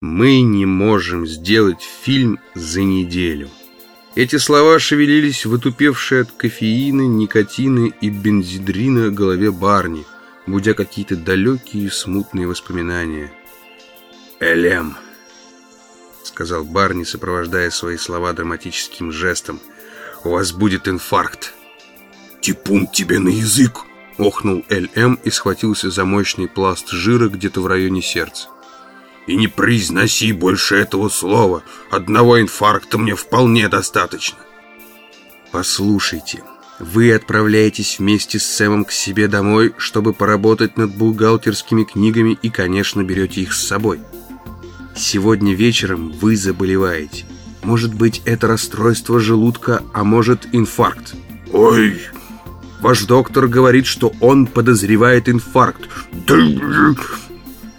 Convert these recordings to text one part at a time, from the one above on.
Мы не можем сделать фильм за неделю. Эти слова шевелились в отупевшей от кофеина, никотина и бензидрина голове Барни, будя какие-то далекие и смутные воспоминания. «Элем», — сказал Барни, сопровождая свои слова драматическим жестом, — «у вас будет инфаркт». «Типун тебе на язык!» — охнул Эль-Эм и схватился за мощный пласт жира где-то в районе сердца. И не произноси больше этого слова. Одного инфаркта мне вполне достаточно. Послушайте, вы отправляетесь вместе с Сэмом к себе домой, чтобы поработать над бухгалтерскими книгами и, конечно, берете их с собой. Сегодня вечером вы заболеваете. Может быть, это расстройство желудка, а может, инфаркт. Ой, ваш доктор говорит, что он подозревает инфаркт. Да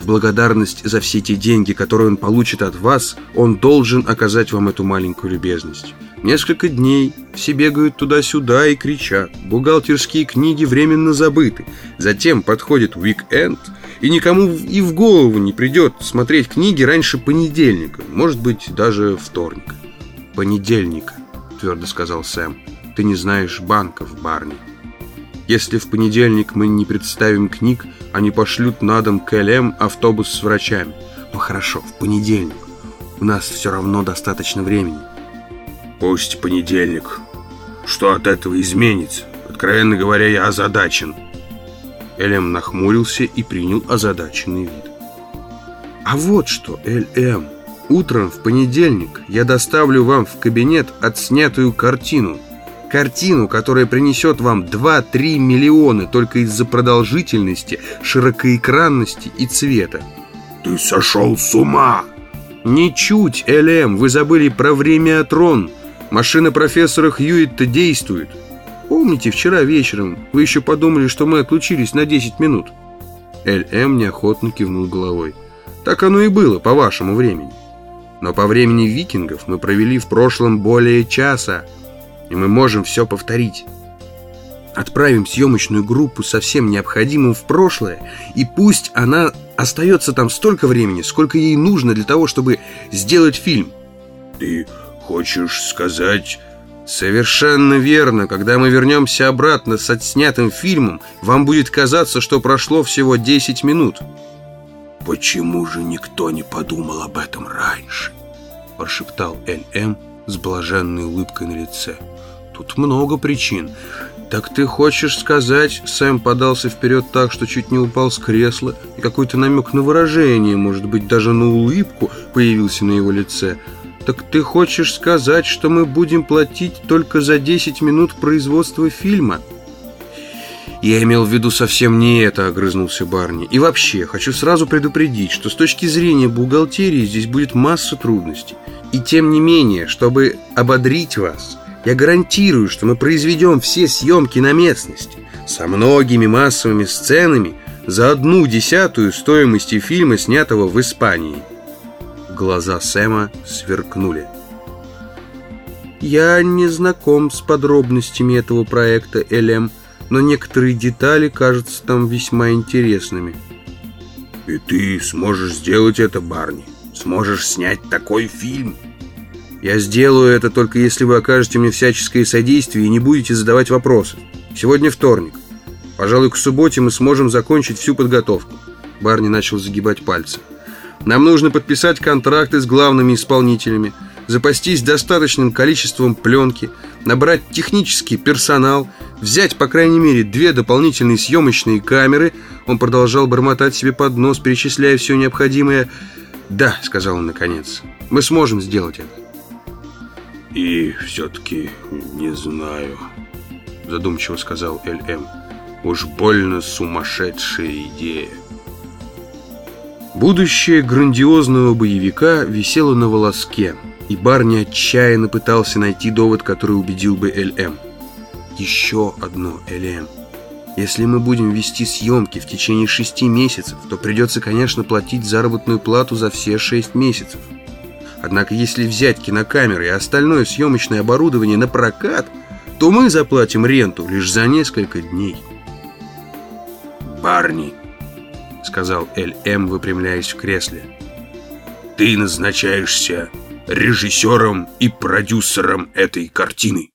благодарность за все те деньги, которые он получит от вас, он должен оказать вам эту маленькую любезность. Несколько дней все бегают туда-сюда и кричат. Бухгалтерские книги временно забыты. Затем подходит уик-энд, и никому и в голову не придет смотреть книги раньше понедельника, может быть, даже вторника. «Понедельника», — твердо сказал Сэм. «Ты не знаешь банков, Барни». Если в понедельник мы не представим книг, они пошлют на дом к ЛМ автобус с врачами. Ну хорошо, в понедельник. У нас все равно достаточно времени. Пусть понедельник. Что от этого изменится? Откровенно говоря, я озадачен. ЛМ нахмурился и принял озадаченный вид. А вот что, ЛМ. Утром в понедельник я доставлю вам в кабинет отснятую картину – Картину, которая принесет вам 2-3 миллиона только из-за продолжительности, широкоэкранности и цвета. Ты сошел с ума! Ничуть, ЛМ, вы забыли про время трон. Машина профессора Хьюитта действует. Помните, вчера вечером вы еще подумали, что мы отлучились на 10 минут? ЛМ неохотно кивнул головой. Так оно и было, по вашему времени. Но по времени викингов мы провели в прошлом более часа и мы можем все повторить. Отправим съемочную группу со всем необходимым в прошлое, и пусть она остается там столько времени, сколько ей нужно для того, чтобы сделать фильм. Ты хочешь сказать... Совершенно верно. Когда мы вернемся обратно с отснятым фильмом, вам будет казаться, что прошло всего 10 минут. Почему же никто не подумал об этом раньше? Прошептал Эль-Эм с блаженной улыбкой на лице. Тут много причин. Так ты хочешь сказать, Сэм подался вперед так, что чуть не упал с кресла, и какой-то намек на выражение, может быть, даже на улыбку появился на его лице. Так ты хочешь сказать, что мы будем платить только за 10 минут производства фильма? «Я имел в виду совсем не это», — огрызнулся Барни. «И вообще, хочу сразу предупредить, что с точки зрения бухгалтерии здесь будет масса трудностей. И тем не менее, чтобы ободрить вас, я гарантирую, что мы произведем все съемки на местности со многими массовыми сценами за одну десятую стоимости фильма, снятого в Испании. Глаза Сэма сверкнули. Я не знаком с подробностями этого проекта, Элем, но некоторые детали кажутся там весьма интересными. И ты сможешь сделать это, Барни? Сможешь снять такой фильм? Я сделаю это только если вы окажете мне всяческое содействие и не будете задавать вопросы. Сегодня вторник. Пожалуй, к субботе мы сможем закончить всю подготовку. Барни начал загибать пальцы. Нам нужно подписать контракты с главными исполнителями, запастись достаточным количеством пленки, набрать технический персонал, взять, по крайней мере, две дополнительные съемочные камеры. Он продолжал бормотать себе под нос, перечисляя все необходимое. «Да», — сказал он наконец, — «мы сможем сделать это». «И все-таки не знаю», — задумчиво сказал Эль-Эм. «Уж больно сумасшедшая идея». Будущее грандиозного боевика висело на волоске, и Барни отчаянно пытался найти довод, который убедил бы Эль-Эм. Еще одно Эль-Эм. Если мы будем вести съемки в течение шести месяцев, то придется, конечно, платить заработную плату за все шесть месяцев. Однако если взять кинокамеры и остальное съемочное оборудование на прокат, то мы заплатим ренту лишь за несколько дней. «Барни», — сказал Эль-Эм, выпрямляясь в кресле, — ты назначаешься режиссером и продюсером этой картины.